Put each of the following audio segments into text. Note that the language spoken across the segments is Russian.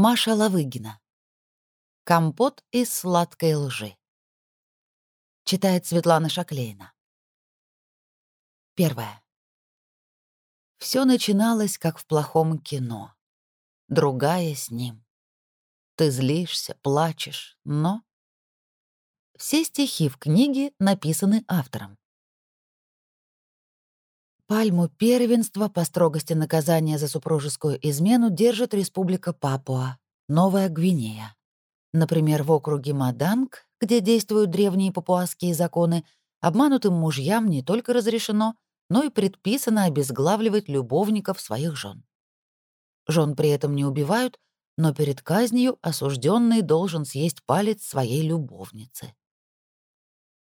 Маша Лавыгина. Компот из сладкой лжи. Читает Светлана Шаклейна. Первое. Все начиналось, как в плохом кино. Другая с ним. Ты злишься, плачешь, но... Все стихи в книге написаны автором. Пальму первенства по строгости наказания за супружескую измену держит Республика Папуа, Новая Гвинея. Например, в округе Маданг, где действуют древние папуасские законы, обманутым мужьям не только разрешено, но и предписано обезглавливать любовников своих жен. Жен при этом не убивают, но перед казнью осужденный должен съесть палец своей любовницы.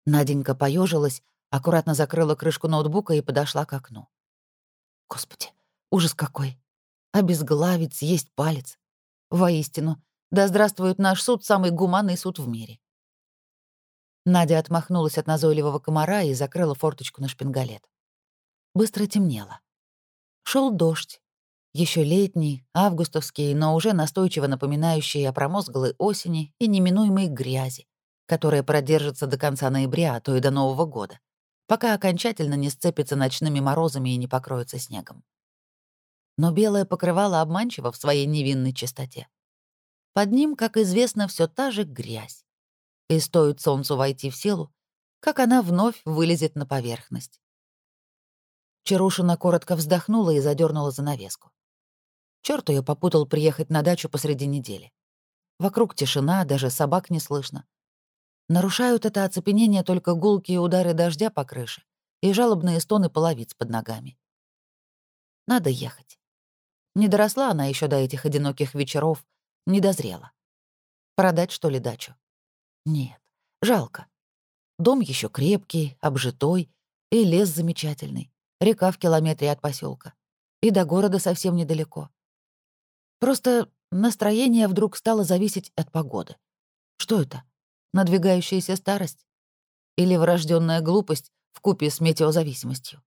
Наденька поежилась, аккуратно закрыла крышку ноутбука и подошла к окну. Господи, ужас какой! Обезглавить, съесть палец. Воистину, да здравствует наш суд, самый гуманный суд в мире. Надя отмахнулась от назойливого комара и закрыла форточку на шпингалет. Быстро темнело. Шел дождь. Еще летний, августовский, но уже настойчиво напоминающий о промозглой осени и неминуемой грязи, которая продержится до конца ноября, а то и до Нового года пока окончательно не сцепится ночными морозами и не покроется снегом. Но белое покрывало обманчиво в своей невинной чистоте. Под ним, как известно, все та же грязь. И стоит солнцу войти в силу, как она вновь вылезет на поверхность. Чарушина коротко вздохнула и задернула занавеску. Черт ее попутал приехать на дачу посреди недели. Вокруг тишина, даже собак не слышно. Нарушают это оцепенение только гулкие удары дождя по крыше и жалобные стоны половиц под ногами. Надо ехать. Не доросла она еще до этих одиноких вечеров, не дозрела. Продать, что ли, дачу? Нет, жалко. Дом еще крепкий, обжитой, и лес замечательный, река в километре от поселка, и до города совсем недалеко. Просто настроение вдруг стало зависеть от погоды. Что это? Надвигающаяся старость или врожденная глупость в купе с метеозависимостью.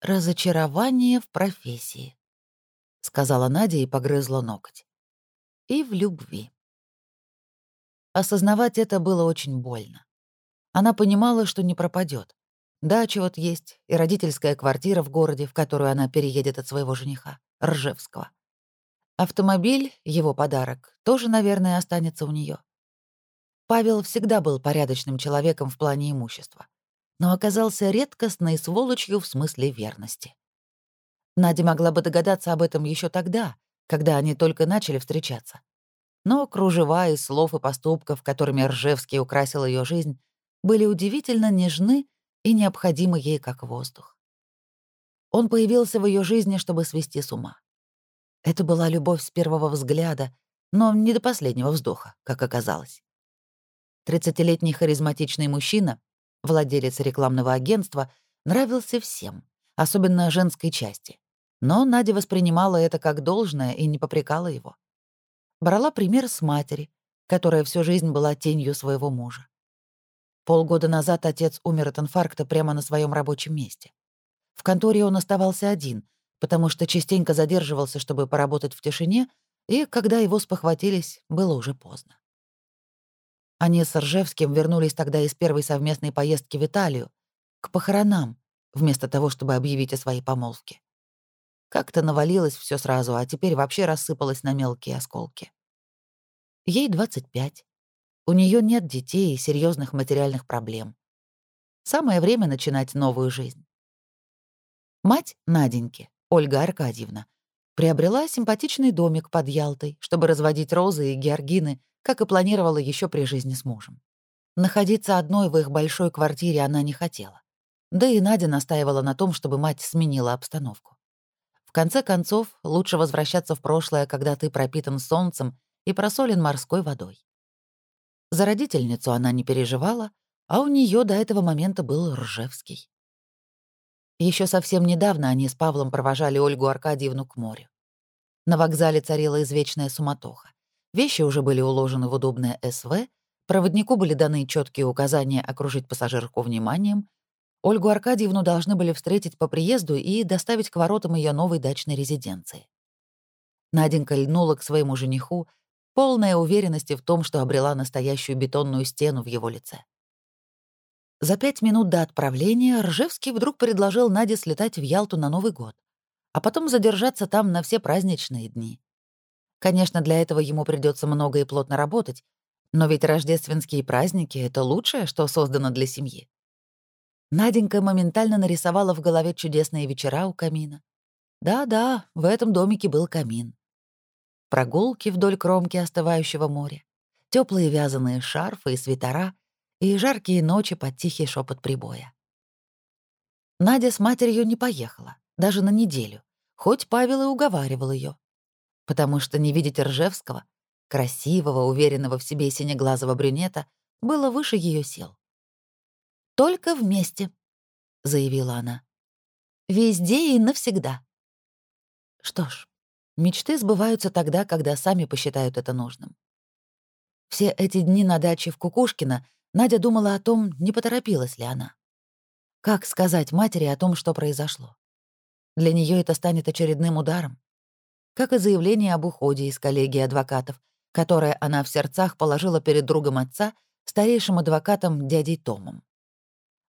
«Разочарование в профессии», — сказала Надя и погрызла ноготь. «И в любви». Осознавать это было очень больно. Она понимала, что не пропадет. Дача вот есть и родительская квартира в городе, в которую она переедет от своего жениха, Ржевского. Автомобиль, его подарок, тоже, наверное, останется у нее. Павел всегда был порядочным человеком в плане имущества, но оказался редкостной сволочью в смысле верности. Надя могла бы догадаться об этом еще тогда, когда они только начали встречаться. Но кружева из слов и поступков, которыми Ржевский украсил ее жизнь, были удивительно нежны и необходимы ей как воздух. Он появился в ее жизни, чтобы свести с ума. Это была любовь с первого взгляда, но не до последнего вздоха, как оказалось. Тридцатилетний харизматичный мужчина, владелец рекламного агентства, нравился всем, особенно женской части. Но Надя воспринимала это как должное и не попрекала его. Брала пример с матери, которая всю жизнь была тенью своего мужа. Полгода назад отец умер от инфаркта прямо на своем рабочем месте. В конторе он оставался один, потому что частенько задерживался, чтобы поработать в тишине, и, когда его спохватились, было уже поздно. Они с Ржевским вернулись тогда из первой совместной поездки в Италию, к похоронам, вместо того, чтобы объявить о своей помолвке. Как-то навалилось все сразу, а теперь вообще рассыпалось на мелкие осколки. Ей 25. У нее нет детей и серьезных материальных проблем. Самое время начинать новую жизнь. Мать Наденьки, Ольга Аркадьевна, приобрела симпатичный домик под Ялтой, чтобы разводить розы и георгины как и планировала еще при жизни с мужем. Находиться одной в их большой квартире она не хотела. Да и Надя настаивала на том, чтобы мать сменила обстановку. В конце концов, лучше возвращаться в прошлое, когда ты пропитан солнцем и просолен морской водой. За родительницу она не переживала, а у нее до этого момента был Ржевский. Еще совсем недавно они с Павлом провожали Ольгу Аркадьевну к морю. На вокзале царила извечная суматоха. Вещи уже были уложены в удобное СВ, проводнику были даны четкие указания окружить пассажирку вниманием, Ольгу Аркадьевну должны были встретить по приезду и доставить к воротам ее новой дачной резиденции. Наденька льнула к своему жениху, полная уверенности в том, что обрела настоящую бетонную стену в его лице. За пять минут до отправления Ржевский вдруг предложил Наде слетать в Ялту на Новый год, а потом задержаться там на все праздничные дни. Конечно, для этого ему придется много и плотно работать, но ведь рождественские праздники — это лучшее, что создано для семьи. Наденька моментально нарисовала в голове чудесные вечера у камина. Да-да, в этом домике был камин. Прогулки вдоль кромки остывающего моря, теплые вязаные шарфы и свитера и жаркие ночи под тихий шепот прибоя. Надя с матерью не поехала, даже на неделю, хоть Павел и уговаривал ее потому что не видеть Ржевского, красивого, уверенного в себе синеглазого брюнета, было выше ее сил. «Только вместе», — заявила она. «Везде и навсегда». Что ж, мечты сбываются тогда, когда сами посчитают это нужным. Все эти дни на даче в Кукушкино Надя думала о том, не поторопилась ли она. Как сказать матери о том, что произошло? Для нее это станет очередным ударом как и заявление об уходе из коллегии адвокатов, которое она в сердцах положила перед другом отца, старейшим адвокатом дядей Томом.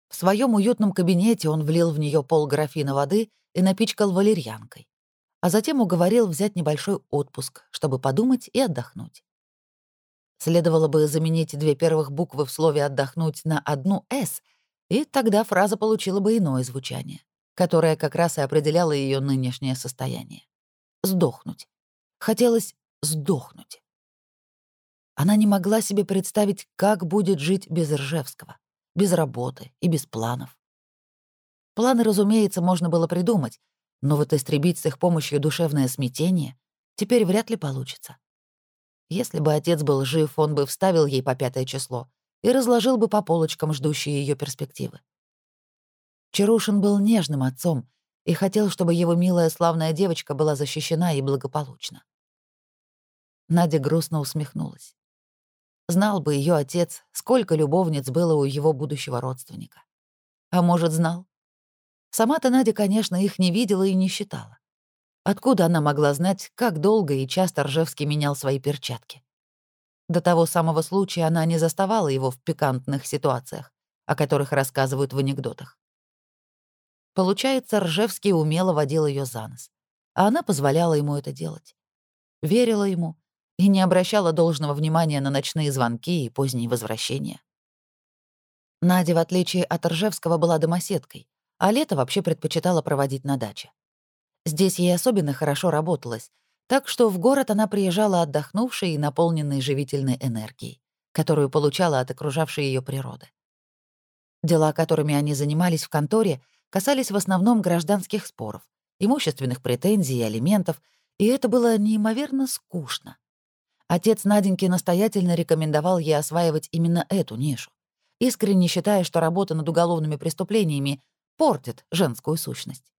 В своем уютном кабинете он влил в нее полграфина воды и напичкал валерьянкой, а затем уговорил взять небольшой отпуск, чтобы подумать и отдохнуть. Следовало бы заменить две первых буквы в слове «отдохнуть» на одну «с», и тогда фраза получила бы иное звучание, которое как раз и определяло ее нынешнее состояние сдохнуть. Хотелось сдохнуть. Она не могла себе представить, как будет жить без Ржевского, без работы и без планов. Планы, разумеется, можно было придумать, но вот истребить с их помощью душевное смятение теперь вряд ли получится. Если бы отец был жив, он бы вставил ей по пятое число и разложил бы по полочкам ждущие ее перспективы. Чарушин был нежным отцом, и хотел, чтобы его милая славная девочка была защищена и благополучна. Надя грустно усмехнулась. Знал бы ее отец, сколько любовниц было у его будущего родственника. А может, знал? Сама-то Надя, конечно, их не видела и не считала. Откуда она могла знать, как долго и часто Ржевский менял свои перчатки? До того самого случая она не заставала его в пикантных ситуациях, о которых рассказывают в анекдотах. Получается, Ржевский умело водил ее за нос, а она позволяла ему это делать. Верила ему и не обращала должного внимания на ночные звонки и поздние возвращения. Надя, в отличие от Ржевского, была домоседкой, а лето вообще предпочитала проводить на даче. Здесь ей особенно хорошо работалось, так что в город она приезжала отдохнувшей и наполненной живительной энергией, которую получала от окружавшей ее природы. Дела, которыми они занимались в конторе, касались в основном гражданских споров, имущественных претензий и алиментов, и это было неимоверно скучно. Отец Наденьки настоятельно рекомендовал ей осваивать именно эту нишу, искренне считая, что работа над уголовными преступлениями портит женскую сущность.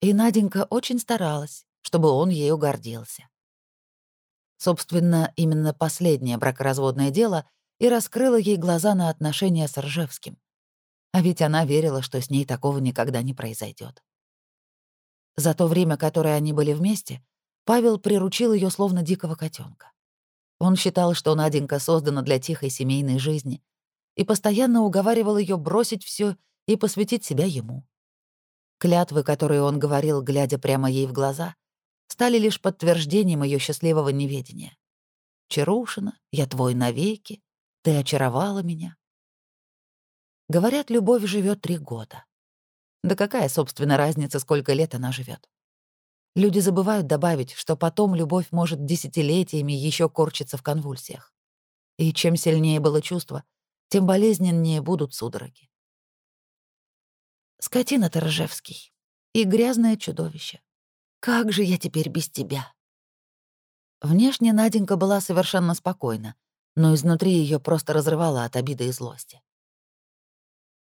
И Наденька очень старалась, чтобы он ею гордился. Собственно, именно последнее бракоразводное дело и раскрыло ей глаза на отношения с Ржевским, а ведь она верила, что с ней такого никогда не произойдет. За то время, которое они были вместе, Павел приручил ее словно дикого котенка. Он считал, что Наденька создана для тихой семейной жизни, и постоянно уговаривал ее бросить все и посвятить себя ему. Клятвы, которые он говорил, глядя прямо ей в глаза, стали лишь подтверждением ее счастливого неведения. «Чарушина, я твой навеки, ты очаровала меня, Говорят, любовь живет три года. Да какая, собственно, разница, сколько лет она живет? Люди забывают добавить, что потом любовь может десятилетиями еще корчиться в конвульсиях. И чем сильнее было чувство, тем болезненнее будут судороги. Скотина ты, Ржевский, и грязное чудовище. Как же я теперь без тебя? Внешне Наденька была совершенно спокойна, но изнутри ее просто разрывала от обиды и злости.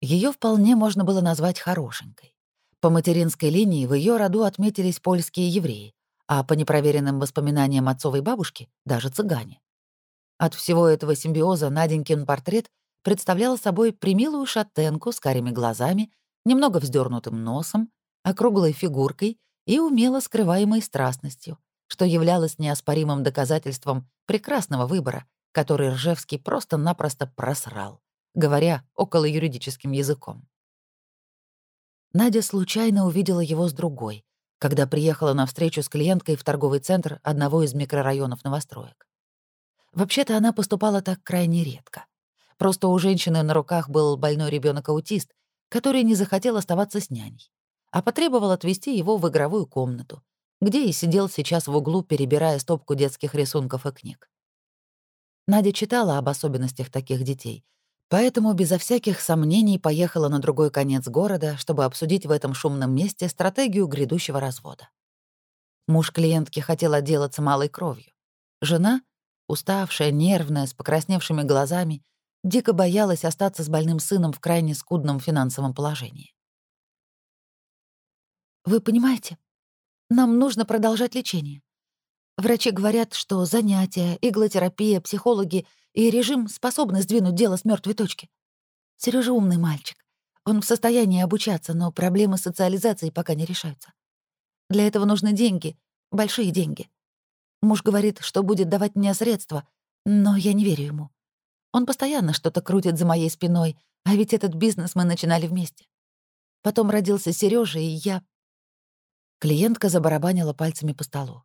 Ее вполне можно было назвать хорошенькой. По материнской линии в ее роду отметились польские евреи, а по непроверенным воспоминаниям отцовой бабушки — даже цыгане. От всего этого симбиоза Наденькин портрет представлял собой примилую шатенку с карими глазами, немного вздернутым носом, округлой фигуркой и умело скрываемой страстностью, что являлось неоспоримым доказательством прекрасного выбора, который Ржевский просто-напросто просрал, говоря около юридическим языком. Надя случайно увидела его с другой, когда приехала на встречу с клиенткой в торговый центр одного из микрорайонов новостроек. Вообще-то она поступала так крайне редко. Просто у женщины на руках был больной ребенок аутист который не захотел оставаться с няней, а потребовал отвезти его в игровую комнату, где и сидел сейчас в углу, перебирая стопку детских рисунков и книг. Надя читала об особенностях таких детей, поэтому безо всяких сомнений поехала на другой конец города, чтобы обсудить в этом шумном месте стратегию грядущего развода. Муж клиентки хотел отделаться малой кровью. Жена, уставшая, нервная, с покрасневшими глазами, дико боялась остаться с больным сыном в крайне скудном финансовом положении. «Вы понимаете, нам нужно продолжать лечение. Врачи говорят, что занятия, иглотерапия, психологи и режим способны сдвинуть дело с мертвой точки. Сережа умный мальчик. Он в состоянии обучаться, но проблемы социализации пока не решаются. Для этого нужны деньги, большие деньги. Муж говорит, что будет давать мне средства, но я не верю ему. Он постоянно что-то крутит за моей спиной, а ведь этот бизнес мы начинали вместе. Потом родился Сережа, и я... Клиентка забарабанила пальцами по столу.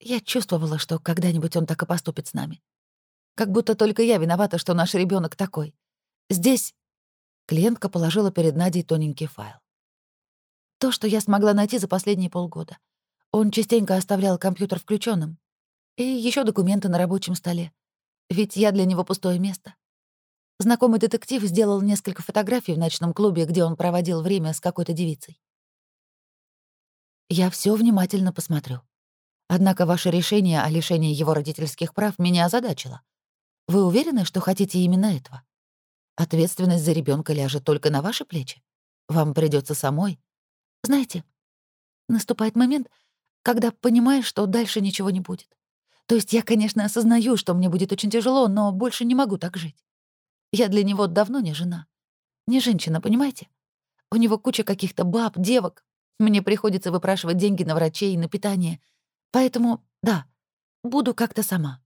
Я чувствовала, что когда-нибудь он так и поступит с нами. Как будто только я виновата, что наш ребенок такой. Здесь... Клиентка положила перед Надей тоненький файл. То, что я смогла найти за последние полгода. Он частенько оставлял компьютер включенным И еще документы на рабочем столе. Ведь я для него пустое место. Знакомый детектив сделал несколько фотографий в ночном клубе, где он проводил время с какой-то девицей. Я все внимательно посмотрю. Однако ваше решение о лишении его родительских прав меня озадачило. Вы уверены, что хотите именно этого? Ответственность за ребенка ляжет только на ваши плечи. Вам придется самой. Знаете, наступает момент, когда понимаешь, что дальше ничего не будет. То есть я, конечно, осознаю, что мне будет очень тяжело, но больше не могу так жить. Я для него давно не жена. Не женщина, понимаете? У него куча каких-то баб, девок. Мне приходится выпрашивать деньги на врачей и на питание. Поэтому, да, буду как-то сама.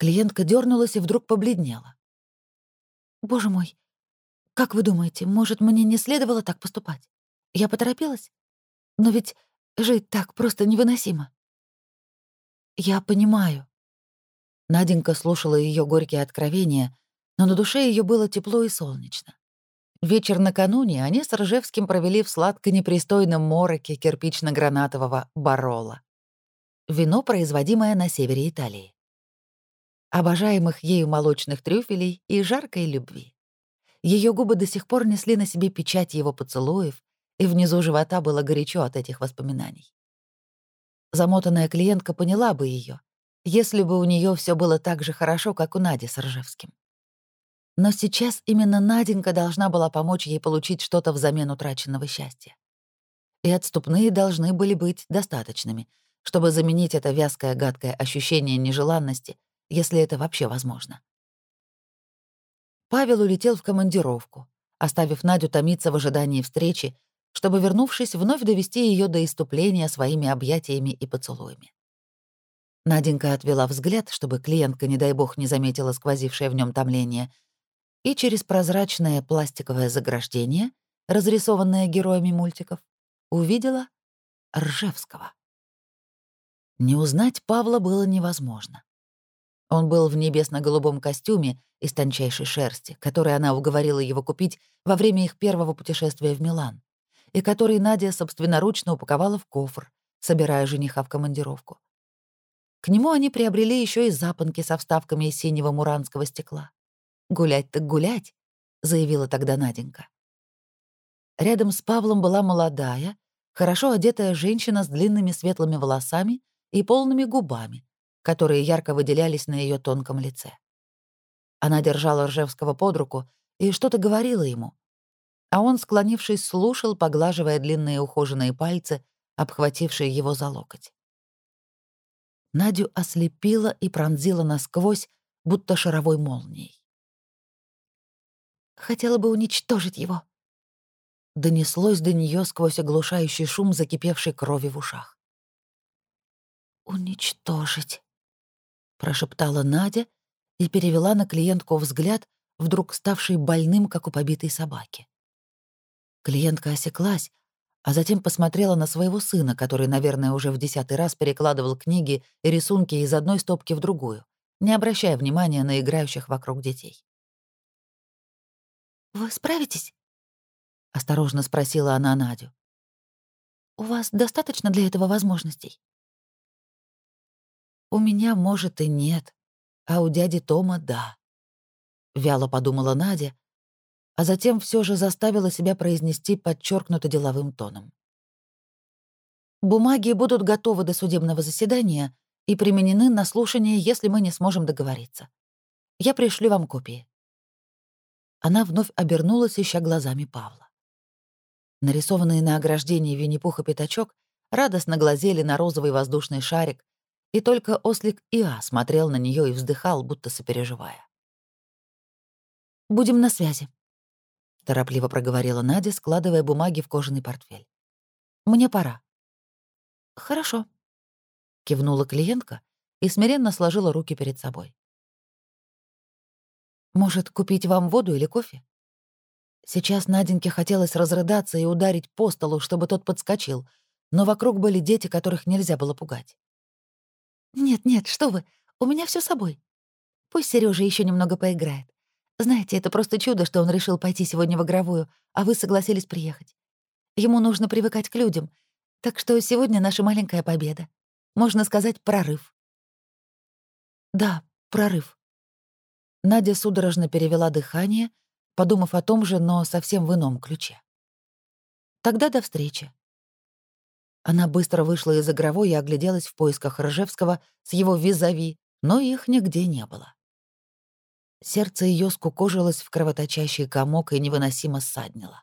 Клиентка дернулась и вдруг побледнела. «Боже мой, как вы думаете, может, мне не следовало так поступать? Я поторопилась? Но ведь жить так просто невыносимо». «Я понимаю». Наденька слушала ее горькие откровения, но на душе ее было тепло и солнечно. Вечер накануне они с Ржевским провели в сладко-непристойном мороке кирпично-гранатового барола. Вино, производимое на севере Италии. Обожаемых ею молочных трюфелей и жаркой любви. Ее губы до сих пор несли на себе печать его поцелуев, и внизу живота было горячо от этих воспоминаний. Замотанная клиентка поняла бы ее, если бы у нее все было так же хорошо, как у Нади с Ржевским. Но сейчас именно Наденька должна была помочь ей получить что-то взамен утраченного счастья. И отступные должны были быть достаточными, чтобы заменить это вязкое гадкое ощущение нежеланности, если это вообще возможно. Павел улетел в командировку, оставив Надю томиться в ожидании встречи чтобы, вернувшись, вновь довести ее до иступления своими объятиями и поцелуями. Наденька отвела взгляд, чтобы клиентка, не дай бог, не заметила сквозившее в нем томление, и через прозрачное пластиковое заграждение, разрисованное героями мультиков, увидела Ржевского. Не узнать Павла было невозможно. Он был в небесно-голубом костюме из тончайшей шерсти, который она уговорила его купить во время их первого путешествия в Милан и который Надя собственноручно упаковала в кофр, собирая жениха в командировку. К нему они приобрели еще и запонки со вставками из синего муранского стекла. «Гулять так гулять», — заявила тогда Наденька. Рядом с Павлом была молодая, хорошо одетая женщина с длинными светлыми волосами и полными губами, которые ярко выделялись на ее тонком лице. Она держала Ржевского под руку и что-то говорила ему, а он, склонившись, слушал, поглаживая длинные ухоженные пальцы, обхватившие его за локоть. Надю ослепила и пронзила насквозь, будто шаровой молнией. «Хотела бы уничтожить его», — донеслось до нее сквозь оглушающий шум закипевшей крови в ушах. «Уничтожить», — прошептала Надя и перевела на клиентку взгляд, вдруг ставший больным, как у побитой собаки. Клиентка осеклась, а затем посмотрела на своего сына, который, наверное, уже в десятый раз перекладывал книги и рисунки из одной стопки в другую, не обращая внимания на играющих вокруг детей. «Вы справитесь?» — осторожно спросила она Надю. «У вас достаточно для этого возможностей?» «У меня, может, и нет, а у дяди Тома — да», — вяло подумала Надя, а затем все же заставила себя произнести подчеркнуто деловым тоном. «Бумаги будут готовы до судебного заседания и применены на слушание, если мы не сможем договориться. Я пришлю вам копии». Она вновь обернулась, ища глазами Павла. Нарисованные на ограждении Винни-Пух и Пятачок радостно глазели на розовый воздушный шарик, и только ослик Иа смотрел на нее и вздыхал, будто сопереживая. «Будем на связи», — торопливо проговорила Надя, складывая бумаги в кожаный портфель. «Мне пора». «Хорошо», — кивнула клиентка и смиренно сложила руки перед собой. «Может, купить вам воду или кофе?» Сейчас Наденьке хотелось разрыдаться и ударить по столу, чтобы тот подскочил, но вокруг были дети, которых нельзя было пугать. «Нет-нет, что вы, у меня все с собой. Пусть Сережа еще немного поиграет. Знаете, это просто чудо, что он решил пойти сегодня в игровую, а вы согласились приехать. Ему нужно привыкать к людям, так что сегодня наша маленькая победа. Можно сказать, прорыв». «Да, прорыв». Надя судорожно перевела дыхание — подумав о том же, но совсем в ином ключе. Тогда до встречи. Она быстро вышла из игровой и огляделась в поисках Ржевского с его визави, но их нигде не было. Сердце ее скукожилось в кровоточащий комок и невыносимо ссаднило.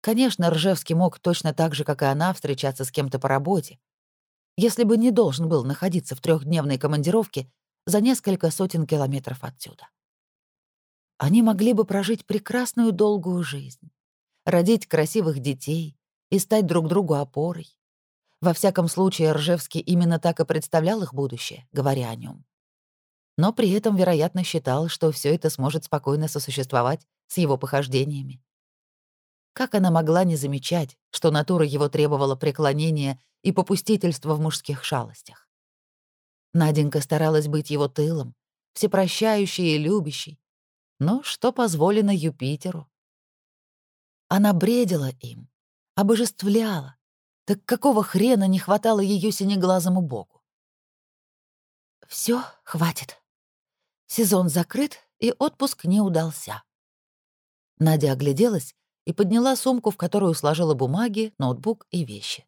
Конечно, Ржевский мог точно так же, как и она, встречаться с кем-то по работе, если бы не должен был находиться в трехдневной командировке за несколько сотен километров отсюда. Они могли бы прожить прекрасную долгую жизнь, родить красивых детей и стать друг другу опорой. Во всяком случае, Ржевский именно так и представлял их будущее, говоря о нем. Но при этом, вероятно, считал, что все это сможет спокойно сосуществовать с его похождениями. Как она могла не замечать, что натура его требовала преклонения и попустительства в мужских шалостях? Наденька старалась быть его тылом, всепрощающей и любящей, но что позволено Юпитеру? Она бредила им, обожествляла. Так какого хрена не хватало ее синеглазому боку? Все, хватит. Сезон закрыт, и отпуск не удался. Надя огляделась и подняла сумку, в которую сложила бумаги, ноутбук и вещи.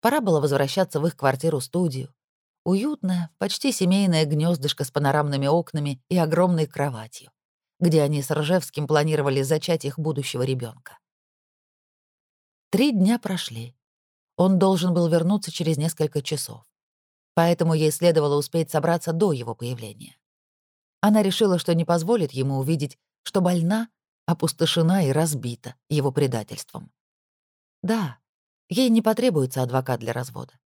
Пора было возвращаться в их квартиру-студию. Уютное, почти семейное гнездышко с панорамными окнами и огромной кроватью где они с Ржевским планировали зачать их будущего ребенка. Три дня прошли. Он должен был вернуться через несколько часов. Поэтому ей следовало успеть собраться до его появления. Она решила, что не позволит ему увидеть, что больна, опустошена и разбита его предательством. Да, ей не потребуется адвокат для развода.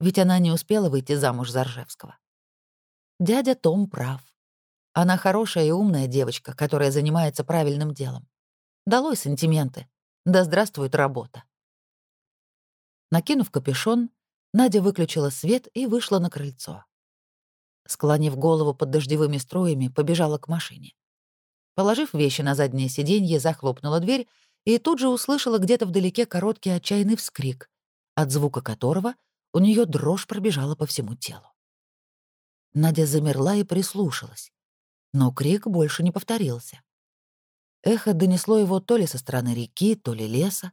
Ведь она не успела выйти замуж за Ржевского. Дядя Том прав. Она хорошая и умная девочка, которая занимается правильным делом. Долой сантименты. Да здравствует работа. Накинув капюшон, Надя выключила свет и вышла на крыльцо. Склонив голову под дождевыми струями, побежала к машине. Положив вещи на заднее сиденье, захлопнула дверь и тут же услышала где-то вдалеке короткий отчаянный вскрик, от звука которого у нее дрожь пробежала по всему телу. Надя замерла и прислушалась но крик больше не повторился. Эхо донесло его то ли со стороны реки, то ли леса.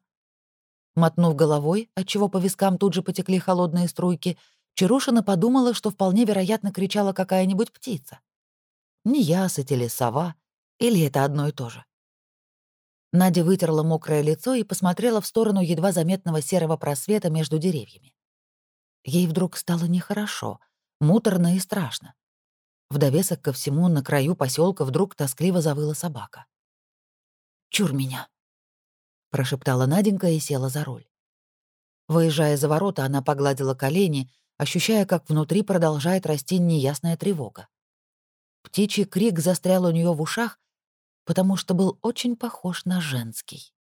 Мотнув головой, отчего по вискам тут же потекли холодные струйки, Чарушина подумала, что вполне вероятно кричала какая-нибудь птица. Не ясыть или сова, или это одно и то же. Надя вытерла мокрое лицо и посмотрела в сторону едва заметного серого просвета между деревьями. Ей вдруг стало нехорошо, муторно и страшно. В довесок ко всему на краю поселка вдруг тоскливо завыла собака. «Чур меня!» — прошептала Наденька и села за руль. Выезжая за ворота, она погладила колени, ощущая, как внутри продолжает расти неясная тревога. Птичий крик застрял у нее в ушах, потому что был очень похож на женский.